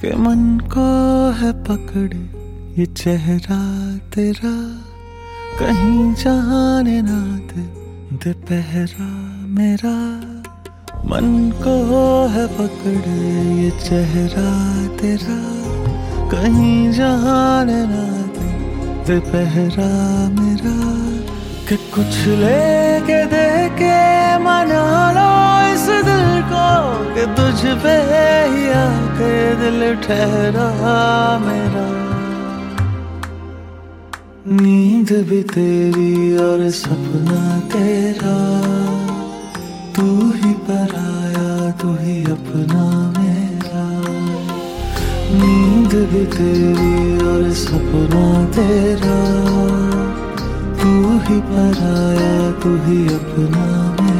के मन को है पकड़े, ये चेहरा तेरा। कहीं जाने ना दे दे पहरा मेरा। मन को है पकड़े, ये चेहरा तेरा। कहीं जाने ना दे दे पहरा मेरा। कि कुछ लेके दे के मना लो इस दिल को, कि तुझ पे ही दिल ठहरा मेरा। नींद भी तेरी और सपना तेरा। तू ही पराया तू ही अपना मेरा। नींद भी तेरी और सपना तेरा। तू ही पराया तू ही अपना मेरा।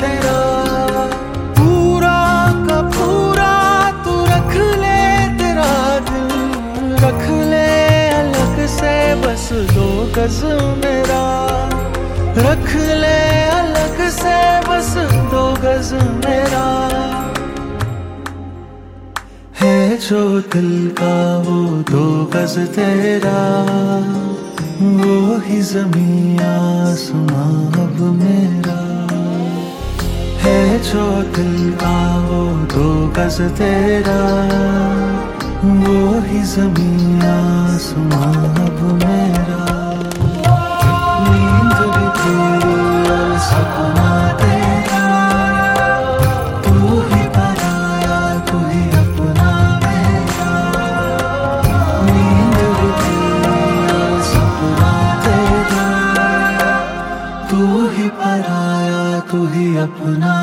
तेरा पूरा का पूरा तू रख ले, तेरा दिल रख ले, अलग से बस दो गज मेरा। रख ले, अलग बस दो गज मेरा। है जो दिल का वो दो गज तेरा, वो ही ज़मीन आसमां अब मेरा। जो दिल का वो दो गज तेरा वो ही ज़मीन आसमां। तू ही अपना